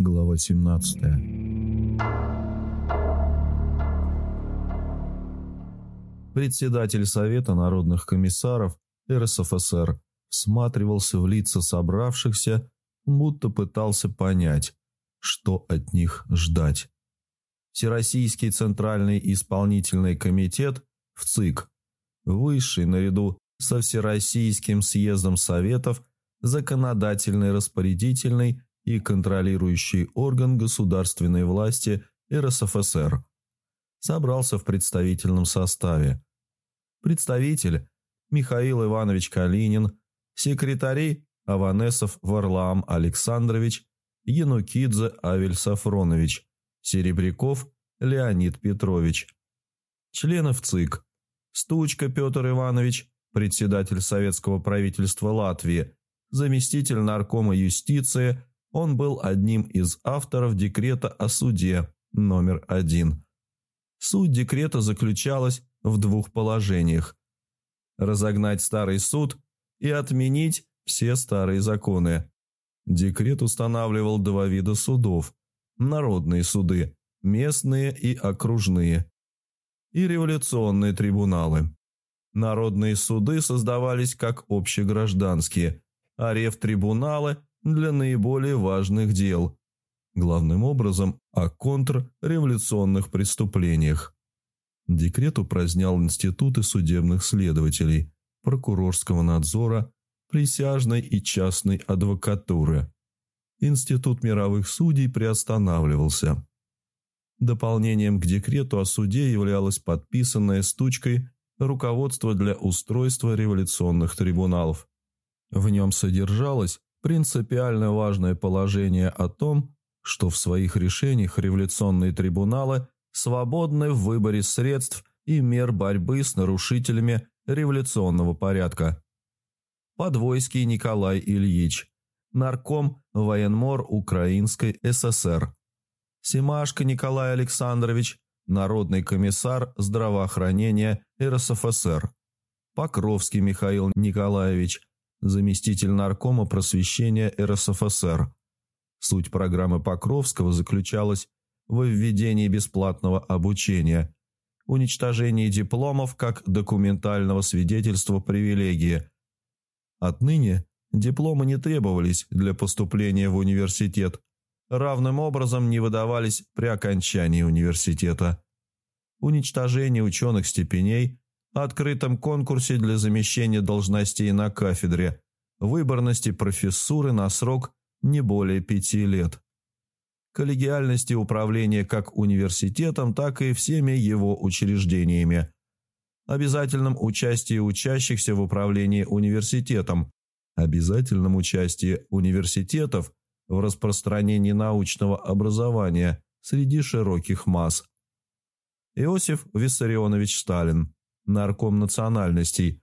Глава 17. Председатель Совета народных комиссаров РСФСР всматривался в лица собравшихся, будто пытался понять, что от них ждать. Всероссийский Центральный исполнительный комитет в высший наряду со Всероссийским съездом Советов, законодательный, распорядительный и контролирующий орган государственной власти РСФСР, собрался в представительном составе. Представитель Михаил Иванович Калинин, секретари Аванесов Варлаам Александрович, Янукидзе Авель Сафронович, Серебряков Леонид Петрович. Членов ЦИК. Стучка Петр Иванович, председатель советского правительства Латвии, заместитель наркома юстиции, он был одним из авторов декрета о суде номер один. Суть декрета заключалась в двух положениях. Разогнать старый суд и отменить все старые законы. Декрет устанавливал два вида судов – народные суды, местные и окружные, и революционные трибуналы. Народные суды создавались как общегражданские, а ревтрибуналы – для наиболее важных дел, главным образом о контрреволюционных преступлениях. Декрет упразднял институты судебных следователей, прокурорского надзора, присяжной и частной адвокатуры. Институт мировых судей приостанавливался. Дополнением к декрету о суде являлось подписанное стучкой руководство для устройства революционных трибуналов. В нем содержалось принципиально важное положение о том, что в своих решениях революционные трибуналы свободны в выборе средств и мер борьбы с нарушителями революционного порядка. Подвойский Николай Ильич, нарком военмор Украинской ССР. Семашко Николай Александрович, народный комиссар здравоохранения РСФСР. Покровский Михаил Николаевич, заместитель наркома просвещения РСФСР. Суть программы Покровского заключалась в введении бесплатного обучения, уничтожении дипломов как документального свидетельства привилегии. Отныне дипломы не требовались для поступления в университет, равным образом не выдавались при окончании университета. Уничтожение ученых степеней открытом конкурсе для замещения должностей на кафедре, выборности профессуры на срок не более пяти лет, коллегиальности управления как университетом, так и всеми его учреждениями, обязательном участии учащихся в управлении университетом, обязательном участии университетов в распространении научного образования среди широких масс. Иосиф Виссарионович Сталин нарком национальностей.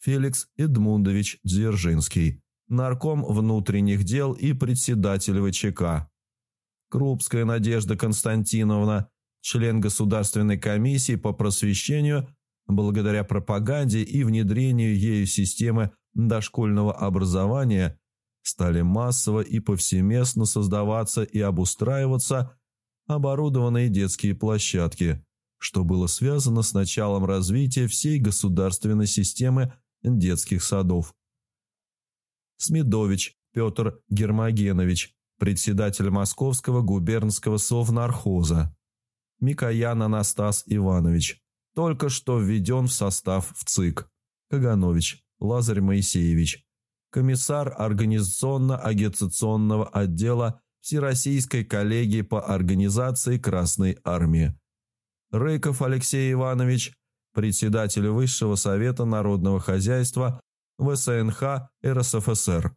Феликс Эдмундович Дзержинский, нарком внутренних дел и председатель ВЧК. Крупская Надежда Константиновна, член Государственной комиссии по просвещению, благодаря пропаганде и внедрению ею системы дошкольного образования, стали массово и повсеместно создаваться и обустраиваться оборудованные детские площадки – что было связано с началом развития всей государственной системы детских садов. Смедович Петр Гермогенович, председатель Московского губернского совнархоза. Микоян Анастас Иванович, только что введен в состав в ЦИК. Каганович Лазарь Моисеевич, комиссар организационно-агитационного отдела Всероссийской коллегии по организации Красной Армии. Рыков Алексей Иванович, председатель Высшего совета народного хозяйства ВСНХ РСФСР.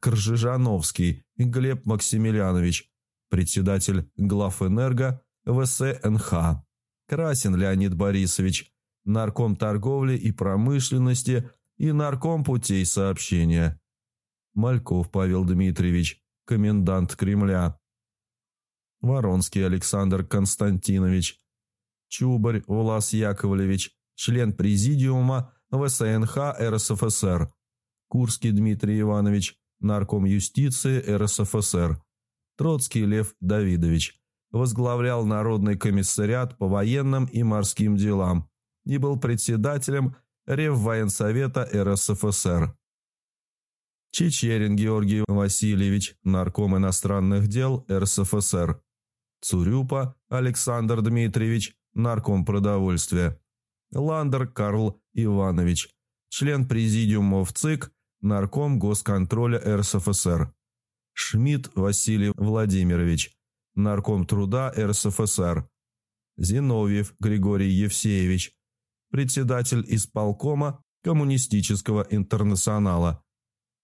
Кржижановский Глеб Максимiliaнович, председатель Главэнерго ВСНХ. Красин Леонид Борисович, нарком торговли и промышленности и нарком путей сообщения. Мальков Павел Дмитриевич, комендант Кремля. Воронский Александр Константинович, Чубарь Влас Яковлевич, член президиума ВСНХ РСФСР, Курский Дмитрий Иванович, нарком юстиции РСФСР, Троцкий Лев Давидович, возглавлял Народный комиссариат по военным и морским делам и был председателем Реввоенсовета РСФСР. Чечерин Георгий Васильевич, нарком иностранных дел РСФСР. Цурюпа Александр Дмитриевич, нарком продовольствия. Ландер Карл Иванович, член президиума ВЦИК, нарком госконтроля РСФСР. Шмидт Василий Владимирович, нарком труда РСФСР. Зиновьев Григорий Евсеевич, председатель исполкома Коммунистического интернационала.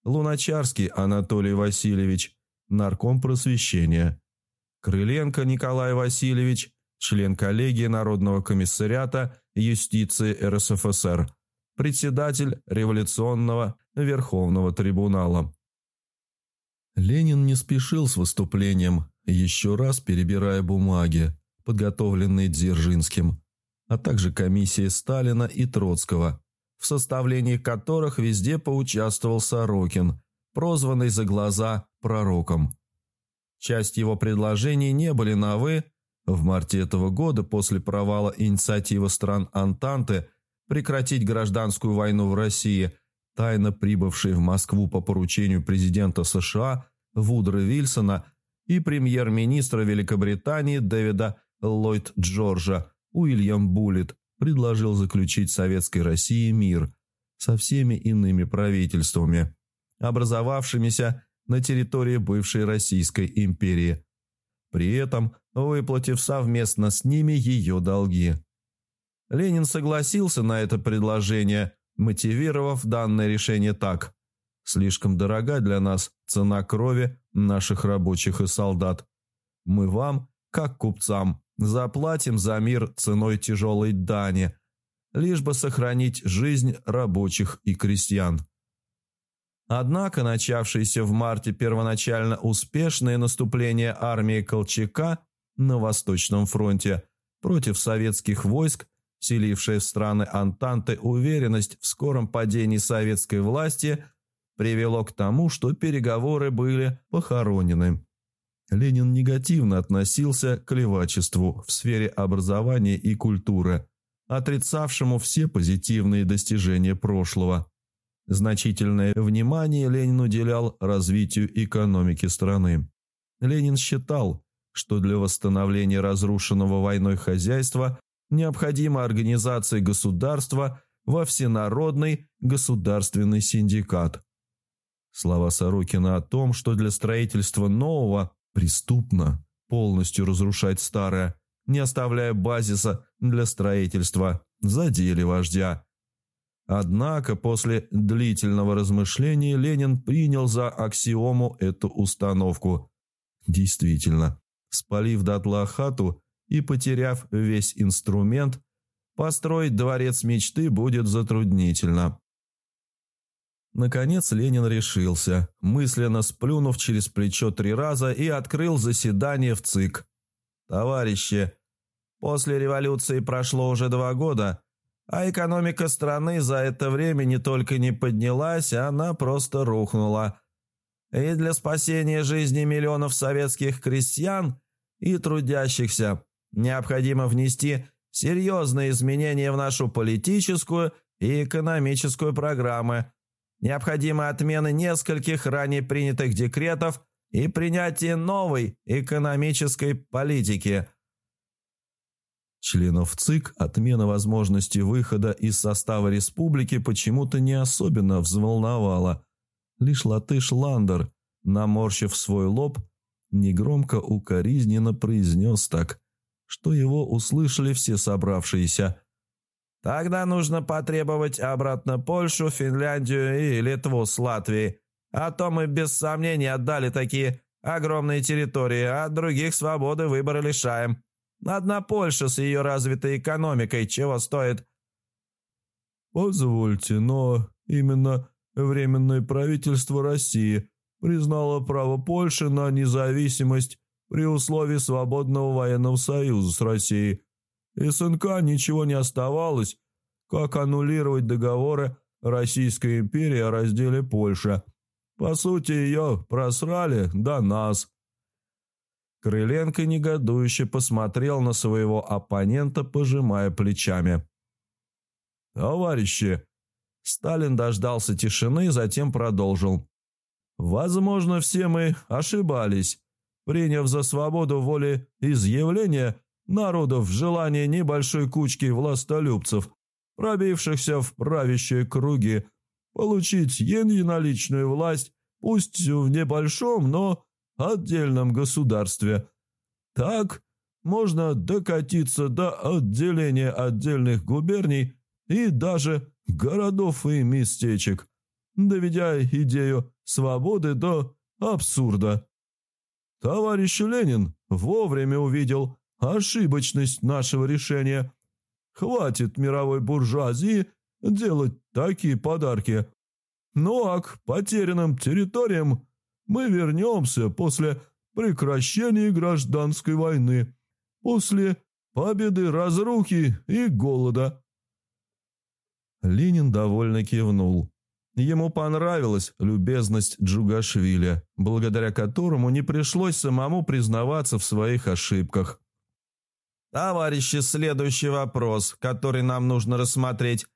Луначарский Анатолий Васильевич, нарком просвещения. Крыленко Николай Васильевич, член коллегии Народного комиссариата юстиции РСФСР, председатель Революционного Верховного трибунала. Ленин не спешил с выступлением, еще раз перебирая бумаги, подготовленные Дзержинским, а также комиссией Сталина и Троцкого, в составлении которых везде поучаствовал Сорокин, прозванный за глаза пророком. Часть его предложений не были новы. В марте этого года, после провала инициативы стран Антанты прекратить гражданскую войну в России, тайно прибывший в Москву по поручению президента США Вудра Вильсона и премьер-министра Великобритании Дэвида Ллойд Джорджа Уильям Буллит предложил заключить Советской России мир со всеми иными правительствами, образовавшимися на территории бывшей Российской империи, при этом выплатив совместно с ними ее долги. Ленин согласился на это предложение, мотивировав данное решение так. «Слишком дорога для нас цена крови наших рабочих и солдат. Мы вам, как купцам, заплатим за мир ценой тяжелой дани, лишь бы сохранить жизнь рабочих и крестьян». Однако начавшееся в марте первоначально успешное наступление армии Колчака на Восточном фронте против советских войск, селившая в страны Антанты уверенность в скором падении советской власти, привело к тому, что переговоры были похоронены. Ленин негативно относился к левачеству в сфере образования и культуры, отрицавшему все позитивные достижения прошлого. Значительное внимание Ленин уделял развитию экономики страны. Ленин считал, что для восстановления разрушенного войной хозяйства необходима организация государства во всенародный государственный синдикат. Слова Сорокина о том, что для строительства нового преступно полностью разрушать старое, не оставляя базиса для строительства, задели вождя. Однако после длительного размышления Ленин принял за аксиому эту установку. Действительно, спалив дотла хату и потеряв весь инструмент, построить дворец мечты будет затруднительно. Наконец Ленин решился, мысленно сплюнув через плечо три раза и открыл заседание в ЦИК. «Товарищи, после революции прошло уже два года, а экономика страны за это время не только не поднялась, она просто рухнула. И для спасения жизни миллионов советских крестьян и трудящихся необходимо внести серьезные изменения в нашу политическую и экономическую программы. Необходима отмена нескольких ранее принятых декретов и принятие новой экономической политики – Членов ЦИК отмена возможности выхода из состава республики почему-то не особенно взволновала. Лишь латыш Ландер, наморщив свой лоб, негромко укоризненно произнес так, что его услышали все собравшиеся. «Тогда нужно потребовать обратно Польшу, Финляндию и Литву с Латвией, а то мы без сомнения отдали такие огромные территории, а других свободы выбора лишаем». Одна Польша с ее развитой экономикой чего стоит?» «Позвольте, но именно Временное правительство России признало право Польши на независимость при условии свободного военного союза с Россией. СНК ничего не оставалось, как аннулировать договоры Российской империи о разделе Польши. По сути, ее просрали до нас». Крыленко негодующе посмотрел на своего оппонента, пожимая плечами. «Товарищи!» Сталин дождался тишины, затем продолжил. «Возможно, все мы ошибались, приняв за свободу воли изъявления народов желание небольшой кучки властолюбцев, пробившихся в правящие круги, получить единоличную власть, пусть в небольшом, но отдельном государстве. Так можно докатиться до отделения отдельных губерний и даже городов и местечек, доведя идею свободы до абсурда. Товарищ Ленин вовремя увидел ошибочность нашего решения. Хватит мировой буржуазии делать такие подарки. Ну а к потерянным территориям мы вернемся после прекращения гражданской войны, после победы разрухи и голода. Ленин довольно кивнул. Ему понравилась любезность Джугашвили, благодаря которому не пришлось самому признаваться в своих ошибках. «Товарищи, следующий вопрос, который нам нужно рассмотреть.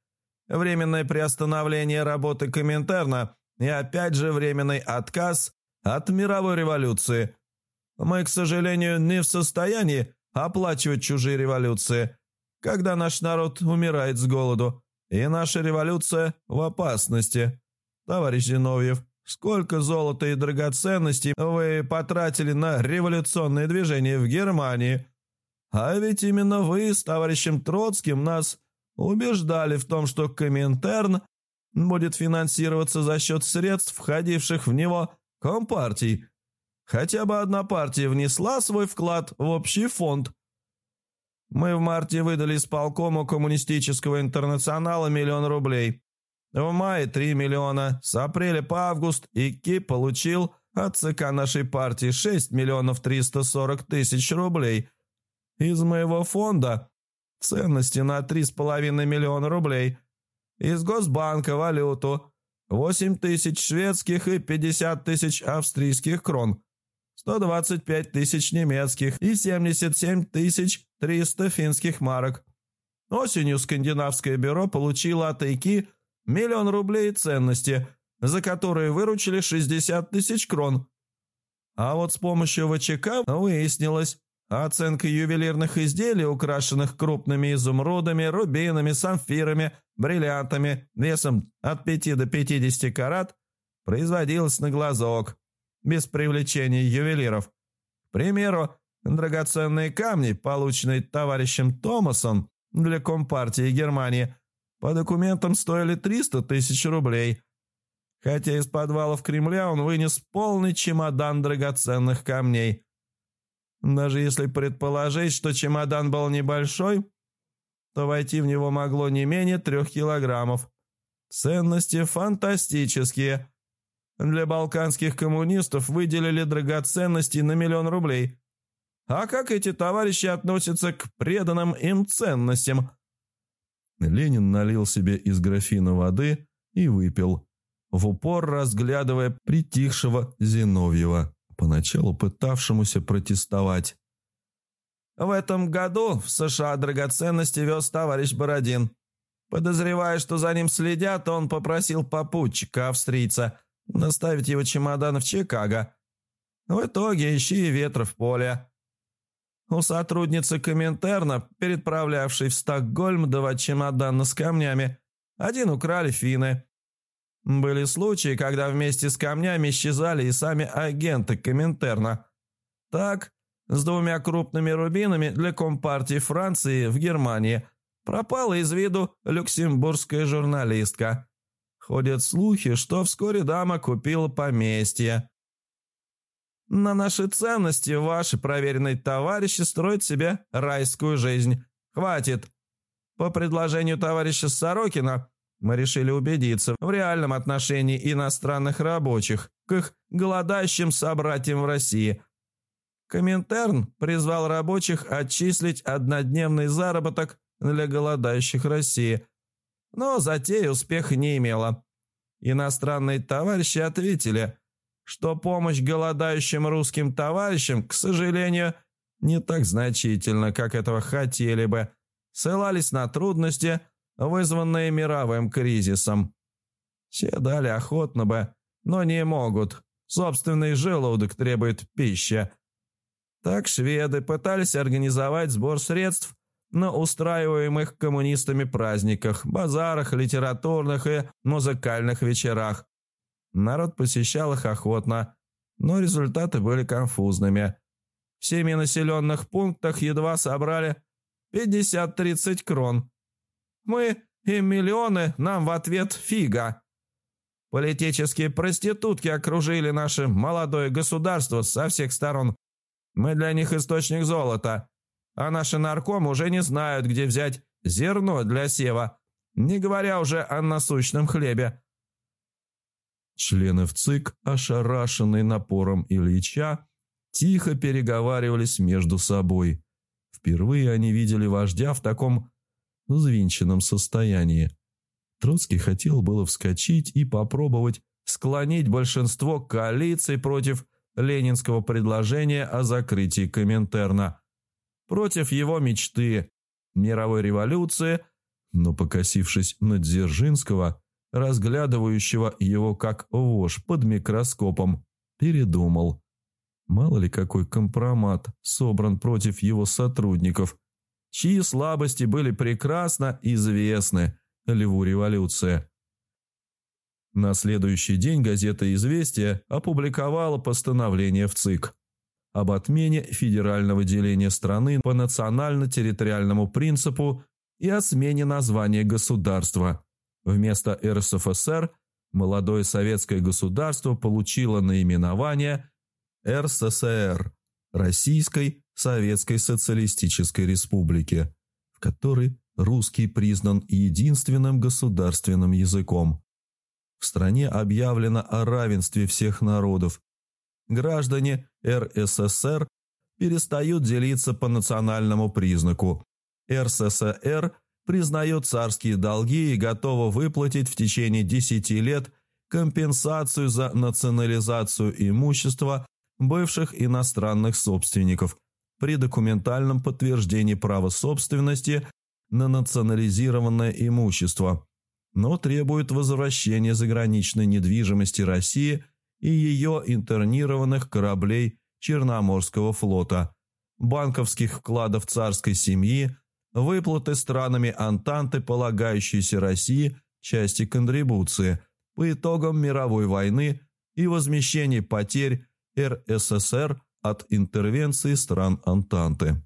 Временное приостановление работы Коминтерна и опять же временный отказ от мировой революции. Мы, к сожалению, не в состоянии оплачивать чужие революции, когда наш народ умирает с голоду, и наша революция в опасности. Товарищ Зиновьев, сколько золота и драгоценностей вы потратили на революционные движения в Германии? А ведь именно вы с товарищем Троцким нас убеждали в том, что Коминтерн будет финансироваться за счет средств, входивших в него Компартий. Хотя бы одна партия внесла свой вклад в общий фонд. Мы в марте выдали исполкому коммунистического интернационала миллион рублей. В мае 3 миллиона. С апреля по август ИКИ получил от ЦК нашей партии 6 миллионов 340 тысяч рублей. Из моего фонда ценности на 3,5 миллиона рублей. Из Госбанка валюту 8 тысяч шведских и 50 тысяч австрийских крон, 125 тысяч немецких и 77 тысяч 300 финских марок. Осенью скандинавское бюро получило от Айки миллион рублей ценности, за которые выручили 60 тысяч крон. А вот с помощью ВЧК выяснилось, Оценка ювелирных изделий, украшенных крупными изумрудами, рубинами, самфирами, бриллиантами весом от 5 до 50 карат, производилась на глазок, без привлечения ювелиров. К примеру, драгоценные камни, полученные товарищем Томасом для Компартии Германии, по документам стоили 300 тысяч рублей. Хотя из подвалов Кремля он вынес полный чемодан драгоценных камней – даже если предположить, что чемодан был небольшой, то войти в него могло не менее трех килограммов. Ценности фантастические. Для балканских коммунистов выделили драгоценности на миллион рублей. А как эти товарищи относятся к преданным им ценностям? Ленин налил себе из графина воды и выпил, в упор разглядывая притихшего Зиновьева поначалу пытавшемуся протестовать. «В этом году в США драгоценности вез товарищ Бородин. Подозревая, что за ним следят, он попросил попутчика, австрийца, наставить его чемодан в Чикаго. В итоге ищи ветра в поле». У сотрудницы Коминтерна, переправлявшей в Стокгольм два чемодана с камнями, один украли финны, были случаи, когда вместе с камнями исчезали и сами агенты Коминтерна. Так, с двумя крупными рубинами для Компартии Франции в Германии пропала из виду люксембургская журналистка. Ходят слухи, что вскоре дама купила поместье. На наши ценности ваши проверенные товарищи строят себе райскую жизнь. Хватит. По предложению товарища Сорокина мы решили убедиться в реальном отношении иностранных рабочих к их голодающим собратьям в России. Коминтерн призвал рабочих отчислить однодневный заработок для голодающих России, но затея успеха не имела. Иностранные товарищи ответили, что помощь голодающим русским товарищам, к сожалению, не так значительна, как этого хотели бы, ссылались на трудности, вызванные мировым кризисом. Все дали охотно бы, но не могут. Собственный желудок требует пищи. Так шведы пытались организовать сбор средств на устраиваемых коммунистами праздниках, базарах, литературных и музыкальных вечерах. Народ посещал их охотно, но результаты были конфузными. В семи населенных пунктах едва собрали 50-30 крон. Мы и миллионы, нам в ответ фига. Политические проститутки окружили наше молодое государство со всех сторон. Мы для них источник золота, а наши наркомы уже не знают, где взять зерно для сева, не говоря уже о насущном хлебе. Члены в ЦИК, ошарашенные напором Ильича, тихо переговаривались между собой. Впервые они видели вождя в таком взвинченном состоянии. Троцкий хотел было вскочить и попробовать склонить большинство коалиций против ленинского предложения о закрытии Коминтерна, против его мечты мировой революции, но, покосившись на Дзержинского, разглядывающего его как вож под микроскопом, передумал. Мало ли какой компромат собран против его сотрудников, чьи слабости были прекрасно известны Льву революция. На следующий день газета «Известия» опубликовала постановление в ЦИК об отмене федерального деления страны по национально-территориальному принципу и о смене названия государства. Вместо РСФСР молодое советское государство получило наименование РССР – Российской Советской Социалистической Республики, в которой русский признан единственным государственным языком. В стране объявлено о равенстве всех народов. Граждане РССР перестают делиться по национальному признаку. РССР признает царские долги и готова выплатить в течение 10 лет компенсацию за национализацию имущества бывших иностранных собственников при документальном подтверждении права собственности на национализированное имущество, но требует возвращения заграничной недвижимости России и ее интернированных кораблей Черноморского флота, банковских вкладов царской семьи, выплаты странами Антанты, полагающейся России части контрибуции по итогам мировой войны и возмещение потерь РССР от интервенции стран Антанты.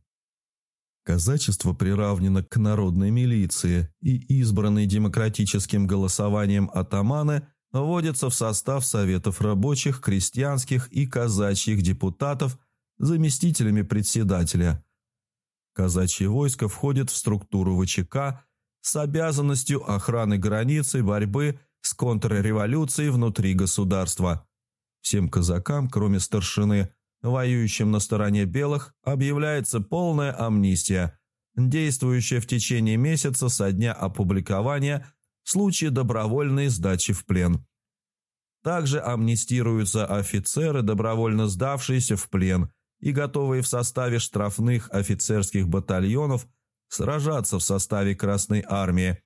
Казачество приравнено к народной милиции, и избранные демократическим голосованием атаманы вводятся в состав советов рабочих, крестьянских и казачьих депутатов заместителями председателя. Казачье войско входит в структуру ВЧК с обязанностью охраны границы и борьбы с контрреволюцией внутри государства. Всем казакам, кроме старшины, воюющим на стороне белых, объявляется полная амнистия, действующая в течение месяца со дня опубликования в случае добровольной сдачи в плен. Также амнистируются офицеры, добровольно сдавшиеся в плен и готовые в составе штрафных офицерских батальонов сражаться в составе Красной Армии.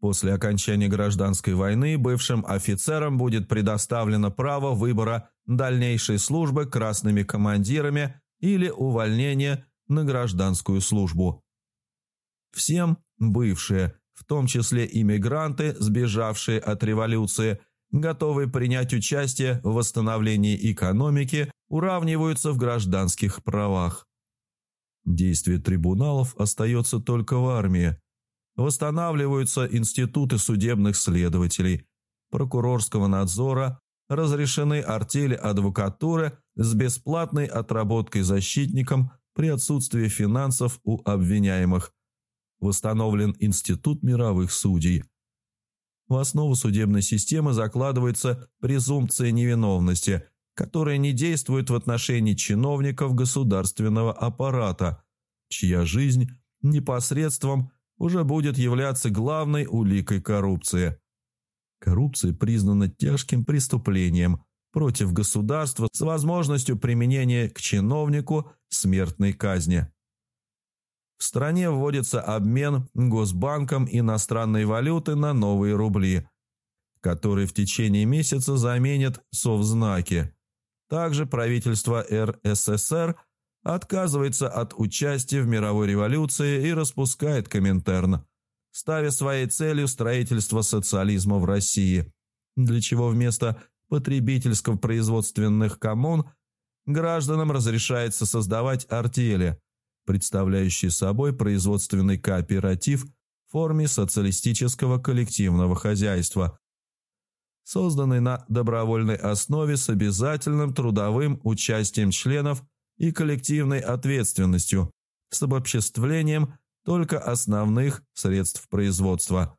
После окончания гражданской войны бывшим офицерам будет предоставлено право выбора дальнейшей службы красными командирами или увольнения на гражданскую службу. Всем бывшие, в том числе иммигранты, сбежавшие от революции, готовые принять участие в восстановлении экономики, уравниваются в гражданских правах. Действие трибуналов остается только в армии. Восстанавливаются институты судебных следователей, прокурорского надзора, разрешены артели адвокатуры с бесплатной отработкой защитником при отсутствии финансов у обвиняемых. Восстановлен Институт мировых судей. В основу судебной системы закладывается презумпция невиновности, которая не действует в отношении чиновников государственного аппарата, чья жизнь непосредством уже будет являться главной уликой коррупции. Коррупция признана тяжким преступлением, против государства с возможностью применения к чиновнику смертной казни. В стране вводится обмен Госбанком иностранной валюты на новые рубли, которые в течение месяца заменят совзнаки. Также правительство РСФСР отказывается от участия в мировой революции и распускает Коминтерн, ставя своей целью строительство социализма в России, для чего вместо потребительско-производственных коммун гражданам разрешается создавать артели, представляющие собой производственный кооператив в форме социалистического коллективного хозяйства, созданный на добровольной основе с обязательным трудовым участием членов и коллективной ответственностью, с обобществлением только основных средств производства.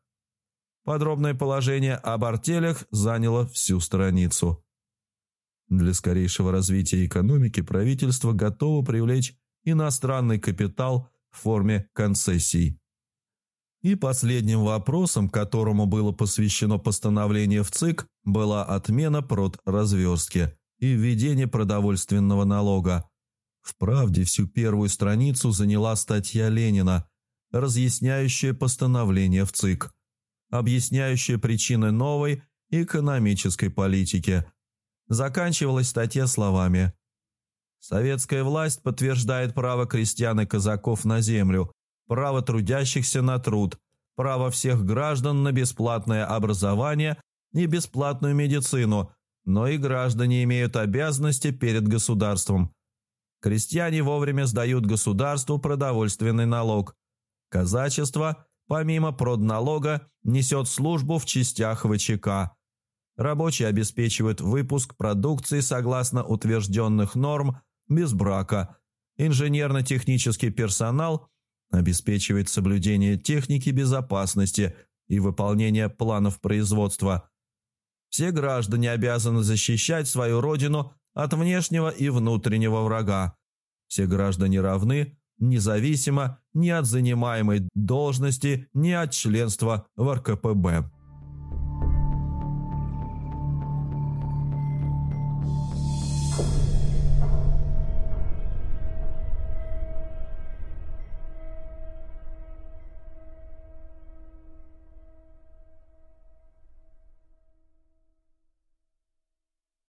Подробное положение об артелях заняло всю страницу. Для скорейшего развития экономики правительство готово привлечь иностранный капитал в форме концессий. И последним вопросом, которому было посвящено постановление в ЦИК, была отмена продразверстки и введение продовольственного налога. В «Правде» всю первую страницу заняла статья Ленина, разъясняющая постановление в ЦИК объясняющая причины новой экономической политики. Заканчивалась статья словами «Советская власть подтверждает право крестьян и казаков на землю, право трудящихся на труд, право всех граждан на бесплатное образование и бесплатную медицину, но и граждане имеют обязанности перед государством. Крестьяне вовремя сдают государству продовольственный налог. Казачество – помимо продналога, несет службу в частях ВЧК. Рабочие обеспечивают выпуск продукции согласно утвержденных норм без брака. Инженерно-технический персонал обеспечивает соблюдение техники безопасности и выполнение планов производства. Все граждане обязаны защищать свою родину от внешнего и внутреннего врага. Все граждане равны независимо ни от занимаемой должности, ни от членства в РКПБ.